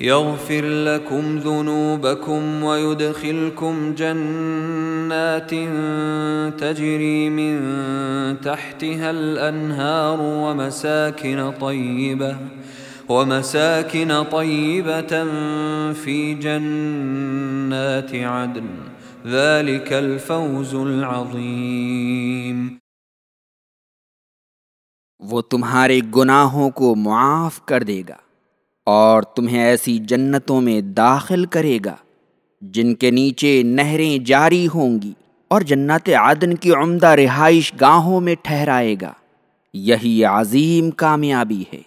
يغفر لكم ذنوبكم ويدخلكم جنات تجري من تحتها الأنهار ومساكن طيبة ومساكن طيبة في جنات عدن. ذلك الفوز العظيم. وہ تمہارے گناہوں کو معاف کر دے گا۔ اور تمہیں ایسی جنتوں میں داخل کرے گا، جن کے نیچے نہریں جاری ہوں گی اور جنت عدن کی عمدہ رہائش گاہوں میں ٹھہرائے گا۔ یہی عظیم کامیابی ہے۔